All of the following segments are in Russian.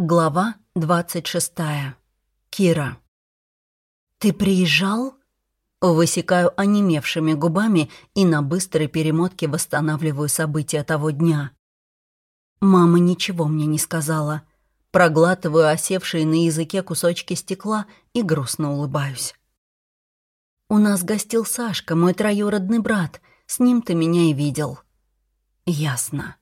Глава 26. Кира. «Ты приезжал?» Высекаю онемевшими губами и на быстрой перемотке восстанавливаю события того дня. Мама ничего мне не сказала. Проглатываю осевшие на языке кусочки стекла и грустно улыбаюсь. «У нас гостил Сашка, мой троюродный брат. С ним ты меня и видел». «Ясно».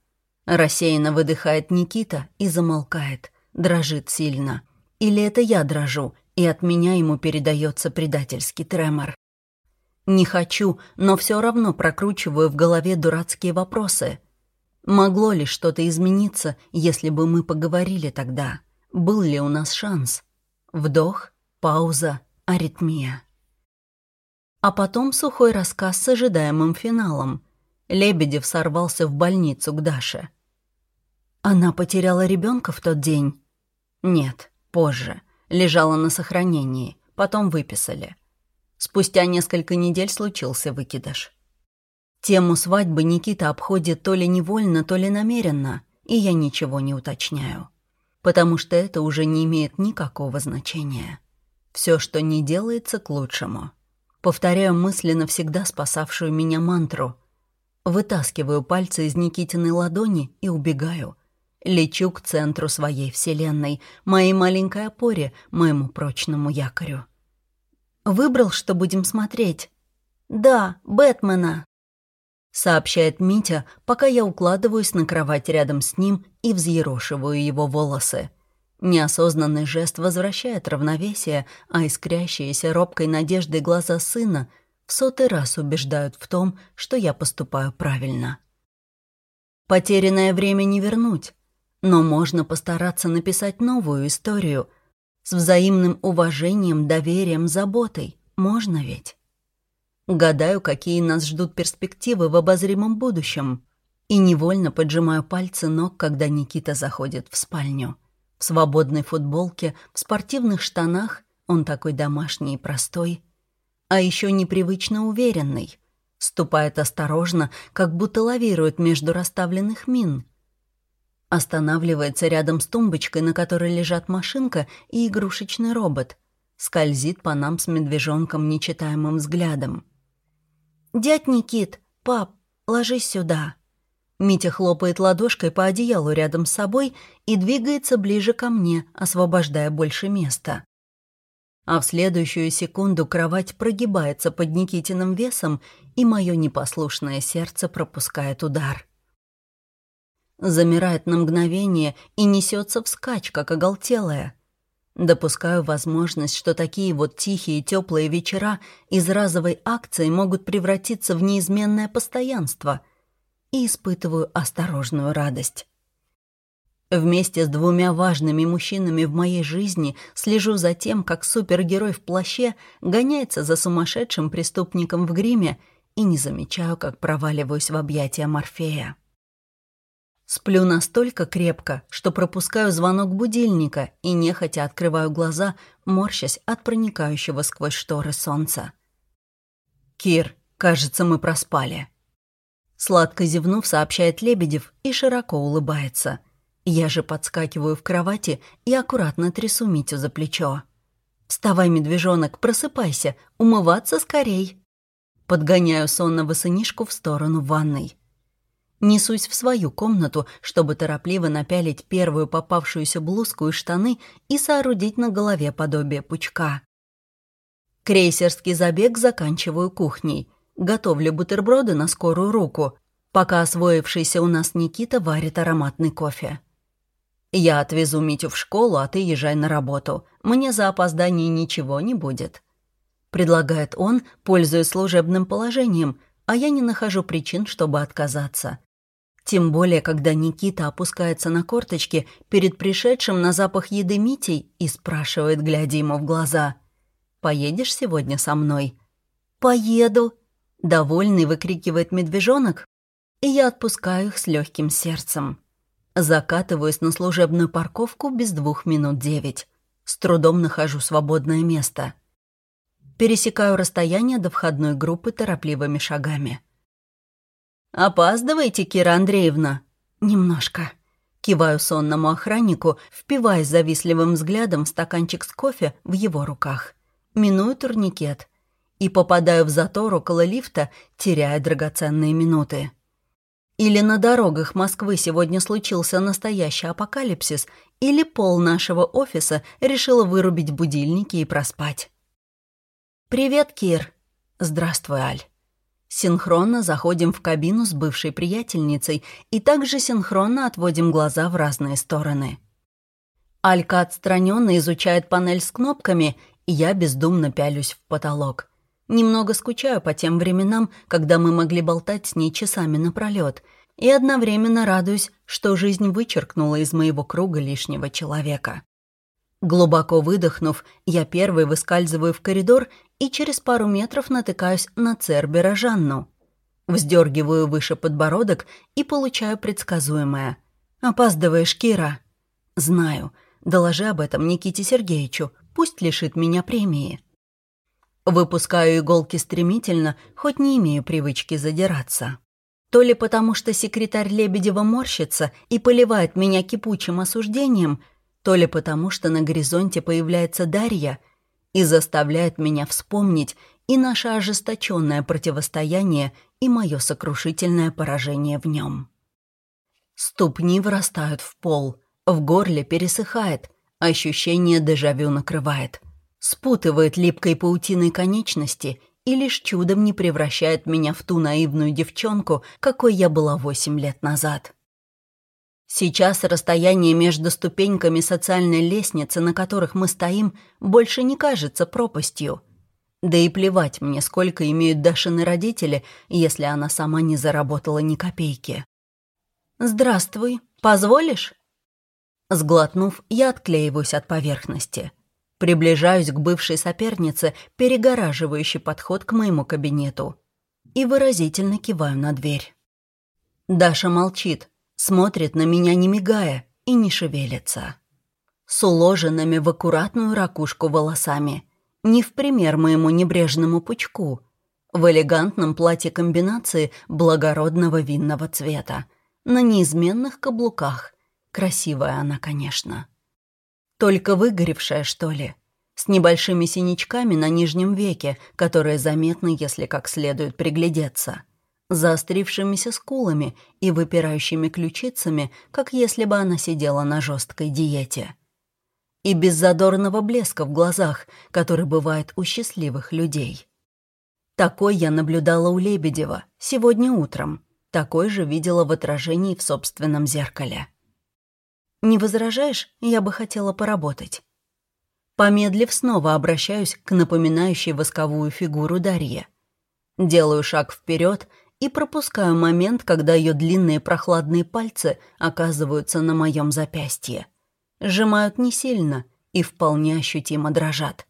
Рассеянно выдыхает Никита и замолкает – дрожит сильно. Или это я дрожу, и от меня ему передается предательский тремор. Не хочу, но все равно прокручиваю в голове дурацкие вопросы. Могло ли что-то измениться, если бы мы поговорили тогда? Был ли у нас шанс? Вдох, пауза, аритмия. А потом сухой рассказ с ожидаемым финалом. Лебедев сорвался в больницу к Даше. Она потеряла ребенка в тот день. Нет, позже. Лежала на сохранении, потом выписали. Спустя несколько недель случился выкидыш. Тему свадьбы Никита обходит то ли невольно, то ли намеренно, и я ничего не уточняю. Потому что это уже не имеет никакого значения. Все, что не делается, к лучшему. Повторяю мысленно всегда спасавшую меня мантру. Вытаскиваю пальцы из Никитиной ладони и убегаю — Лечу к центру своей вселенной, моей маленькой опоре, моему прочному якорю. «Выбрал, что будем смотреть?» «Да, Бэтмена», — сообщает Митя, пока я укладываюсь на кровать рядом с ним и взъерошиваю его волосы. Неосознанный жест возвращает равновесие, а искрящиеся робкой надеждой глаза сына в сотый раз убеждают в том, что я поступаю правильно. Потерянное время не вернуть, но можно постараться написать новую историю с взаимным уважением, доверием, заботой. Можно ведь? Гадаю, какие нас ждут перспективы в обозримом будущем. И невольно поджимаю пальцы ног, когда Никита заходит в спальню. В свободной футболке, в спортивных штанах, он такой домашний и простой. А еще непривычно уверенный. Ступает осторожно, как будто лавирует между расставленных мин — Останавливается рядом с тумбочкой, на которой лежат машинка и игрушечный робот. Скользит по нам с медвежонком нечитаемым взглядом. «Дядь Никит, пап, ложись сюда». Митя хлопает ладошкой по одеялу рядом с собой и двигается ближе ко мне, освобождая больше места. А в следующую секунду кровать прогибается под Никитиным весом, и мое непослушное сердце пропускает удар замирает на мгновение и несется вскачь, как оголтелая. Допускаю возможность, что такие вот тихие теплые вечера из разовой акции могут превратиться в неизменное постоянство и испытываю осторожную радость. Вместе с двумя важными мужчинами в моей жизни слежу за тем, как супергерой в плаще гоняется за сумасшедшим преступником в гриме и не замечаю, как проваливаюсь в объятия Морфея. Сплю настолько крепко, что пропускаю звонок будильника и нехотя открываю глаза, морщась от проникающего сквозь шторы солнца. «Кир, кажется, мы проспали». Сладко зевнув, сообщает Лебедев и широко улыбается. Я же подскакиваю в кровати и аккуратно трясу Митю за плечо. «Вставай, медвежонок, просыпайся, умываться скорей!» Подгоняю сонного сынишку в сторону ванной. Несусь в свою комнату, чтобы торопливо напялить первую попавшуюся блузку и штаны и соорудить на голове подобие пучка. Крейсерский забег заканчиваю кухней. Готовлю бутерброды на скорую руку, пока освоившийся у нас Никита варит ароматный кофе. «Я отвезу Митю в школу, а ты езжай на работу. Мне за опоздание ничего не будет», — предлагает он, пользуясь служебным положением, а я не нахожу причин, чтобы отказаться. Тем более, когда Никита опускается на корточки перед пришедшим на запах еды Митей и спрашивает, глядя ему в глаза, «Поедешь сегодня со мной?» «Поеду», — довольный выкрикивает медвежонок, и я отпускаю их с легким сердцем. Закатываюсь на служебную парковку без двух минут девять. С трудом нахожу свободное место. Пересекаю расстояние до входной группы торопливыми шагами. «Опаздываете, Кира Андреевна?» «Немножко». Киваю сонному охраннику, впиваясь завистливым взглядом в стаканчик с кофе в его руках. Миную турникет и попадаю в затор около лифта, теряя драгоценные минуты. Или на дорогах Москвы сегодня случился настоящий апокалипсис, или пол нашего офиса решила вырубить будильники и проспать. «Привет, Кир!» «Здравствуй, Аль!» Синхронно заходим в кабину с бывшей приятельницей и также синхронно отводим глаза в разные стороны. Алька отстраненно изучает панель с кнопками, и я бездумно пялюсь в потолок. Немного скучаю по тем временам, когда мы могли болтать с ней часами напролёт, и одновременно радуюсь, что жизнь вычеркнула из моего круга лишнего человека. Глубоко выдохнув, я первой выскальзываю в коридор и через пару метров натыкаюсь на Цербера Жанну. Вздергиваю выше подбородок и получаю предсказуемое. «Опаздываешь, Кира». «Знаю. Доложи об этом Никите Сергеевичу. Пусть лишит меня премии». Выпускаю иголки стремительно, хоть не имею привычки задираться. То ли потому, что секретарь Лебедева морщится и поливает меня кипучим осуждением, то ли потому, что на горизонте появляется Дарья и заставляет меня вспомнить и наше ожесточенное противостояние, и мое сокрушительное поражение в нем. Ступни вырастают в пол, в горле пересыхает, ощущение дежавю накрывает спутывает липкой паутиной конечности и лишь чудом не превращает меня в ту наивную девчонку, какой я была восемь лет назад. Сейчас расстояние между ступеньками социальной лестницы, на которых мы стоим, больше не кажется пропастью. Да и плевать мне, сколько имеют Дашины родители, если она сама не заработала ни копейки. «Здравствуй. Позволишь?» Сглотнув, я отклеиваюсь от поверхности. Приближаюсь к бывшей сопернице, перегораживающей подход к моему кабинету. И выразительно киваю на дверь. Даша молчит, смотрит на меня не мигая и не шевелится. С уложенными в аккуратную ракушку волосами. Не в пример моему небрежному пучку. В элегантном платье комбинации благородного винного цвета. На неизменных каблуках. Красивая она, конечно. Только выгоревшая, что ли? С небольшими синячками на нижнем веке, которые заметны, если как следует приглядеться. Заострившимися скулами и выпирающими ключицами, как если бы она сидела на жесткой диете. И без задорного блеска в глазах, который бывает у счастливых людей. Такой я наблюдала у Лебедева сегодня утром. Такой же видела в отражении в собственном зеркале. «Не возражаешь? Я бы хотела поработать». Помедлив, снова обращаюсь к напоминающей восковую фигуру Дарье. Делаю шаг вперед и пропускаю момент, когда ее длинные прохладные пальцы оказываются на моем запястье. Сжимают не сильно и вполне ощутимо дрожат.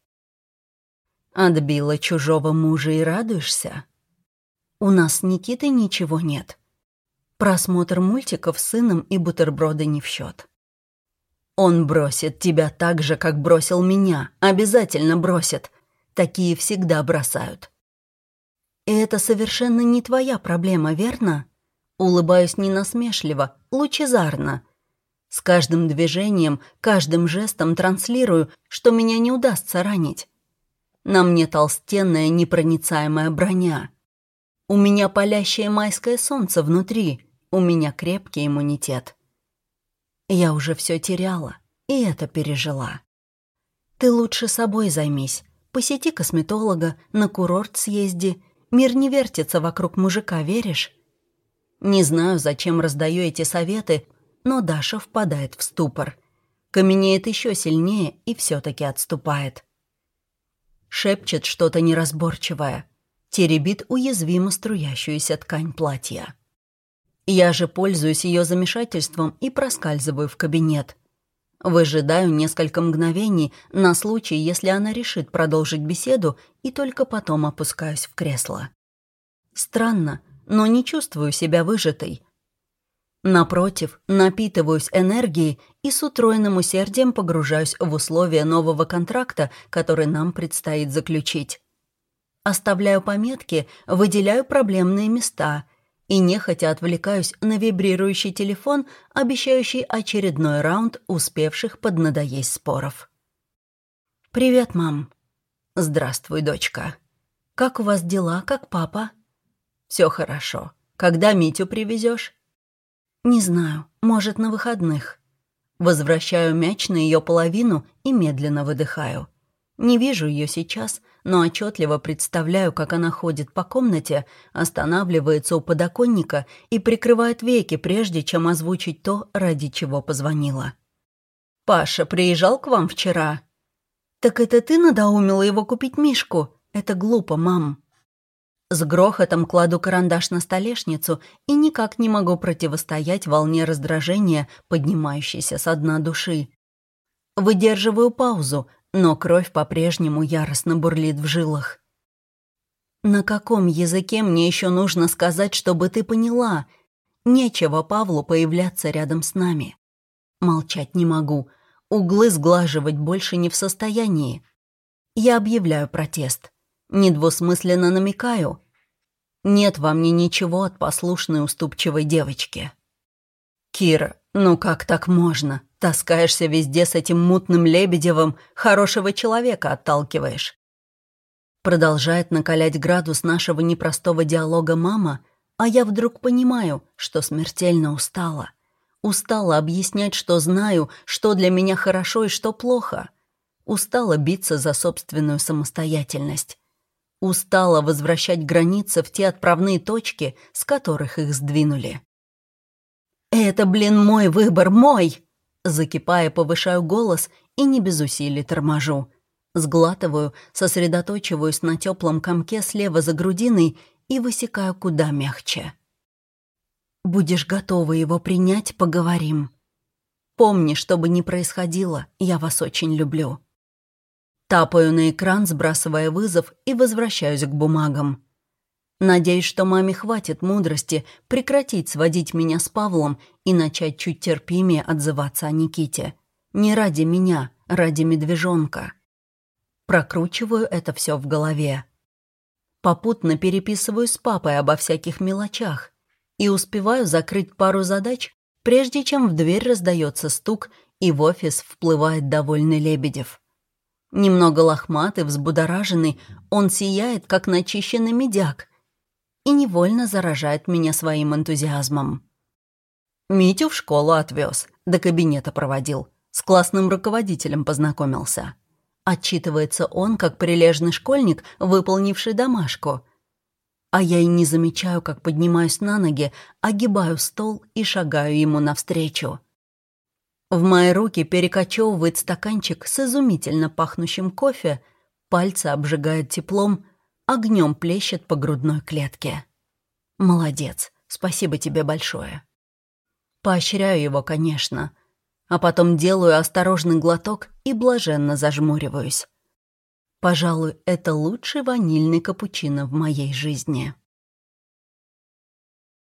Отбила чужого мужа и радуешься? У нас с Никитой ничего нет. Просмотр мультиков с сыном и бутерброды не в счет. Он бросит тебя так же, как бросил меня. Обязательно бросит. Такие всегда бросают. Это совершенно не твоя проблема, верно? Улыбаюсь не насмешливо, лучезарно. С каждым движением, каждым жестом транслирую, что меня не удастся ранить. На мне толстенная непроницаемая броня. У меня палящее майское солнце внутри, у меня крепкий иммунитет. Я уже все теряла, и это пережила. Ты лучше собой займись. Посети косметолога, на курорт съезди. Мир не вертится вокруг мужика, веришь? Не знаю, зачем раздаю эти советы, но Даша впадает в ступор. Каменеет еще сильнее и все-таки отступает. Шепчет что-то неразборчивое. Теребит уязвимо струящуюся ткань платья. Я же пользуюсь ее замешательством и проскальзываю в кабинет. Выжидаю несколько мгновений на случай, если она решит продолжить беседу, и только потом опускаюсь в кресло. Странно, но не чувствую себя выжатой. Напротив, напитываюсь энергией и с утроенным усердием погружаюсь в условия нового контракта, который нам предстоит заключить. Оставляю пометки, выделяю проблемные места — и нехотя отвлекаюсь на вибрирующий телефон, обещающий очередной раунд успевших поднадоесть споров. «Привет, мам». «Здравствуй, дочка. Как у вас дела, как папа?» «Все хорошо. Когда Митю привезешь? «Не знаю. Может, на выходных». Возвращаю мяч на ее половину и медленно выдыхаю. Не вижу ее сейчас, но отчетливо представляю, как она ходит по комнате, останавливается у подоконника и прикрывает веки, прежде чем озвучить то, ради чего позвонила. «Паша приезжал к вам вчера?» «Так это ты надоумила его купить Мишку? Это глупо, мам». С грохотом кладу карандаш на столешницу и никак не могу противостоять волне раздражения, поднимающейся со дна души. Выдерживаю паузу, но кровь по-прежнему яростно бурлит в жилах. «На каком языке мне еще нужно сказать, чтобы ты поняла? Нечего Павлу появляться рядом с нами. Молчать не могу, углы сглаживать больше не в состоянии. Я объявляю протест. Недвусмысленно намекаю. Нет во мне ничего от послушной уступчивой девочки. Кира, ну как так можно? Таскаешься везде с этим мутным Лебедевым, хорошего человека отталкиваешь. Продолжает накалять градус нашего непростого диалога мама, а я вдруг понимаю, что смертельно устала. Устала объяснять, что знаю, что для меня хорошо и что плохо. Устала биться за собственную самостоятельность. Устала возвращать границы в те отправные точки, с которых их сдвинули. «Это, блин, мой выбор, мой!» Закипая, повышаю голос и не без усилий торможу. Сглатываю, сосредоточиваюсь на теплом комке слева за грудиной и высекаю куда мягче. «Будешь готова его принять, поговорим. Помни, что бы ни происходило, я вас очень люблю». Тапаю на экран, сбрасывая вызов, и возвращаюсь к бумагам. Надеюсь, что маме хватит мудрости прекратить сводить меня с Павлом и начать чуть терпимее отзываться о Никите. Не ради меня, ради медвежонка. Прокручиваю это все в голове. Попутно переписываю с папой обо всяких мелочах и успеваю закрыть пару задач, прежде чем в дверь раздается стук, и в офис вплывает довольный Лебедев. Немного лохматый, взбудораженный, он сияет, как начищенный медяк, и невольно заражает меня своим энтузиазмом. Митю в школу отвез, до кабинета проводил, с классным руководителем познакомился. Отчитывается он, как прилежный школьник, выполнивший домашку. А я и не замечаю, как поднимаюсь на ноги, огибаю стол и шагаю ему навстречу. В мои руки перекочевывает стаканчик с изумительно пахнущим кофе, пальцы обжигают теплом, огнем плещет по грудной клетке. Молодец, спасибо тебе большое. Поощряю его, конечно, а потом делаю осторожный глоток и блаженно зажмуриваюсь. Пожалуй, это лучший ванильный капучино в моей жизни.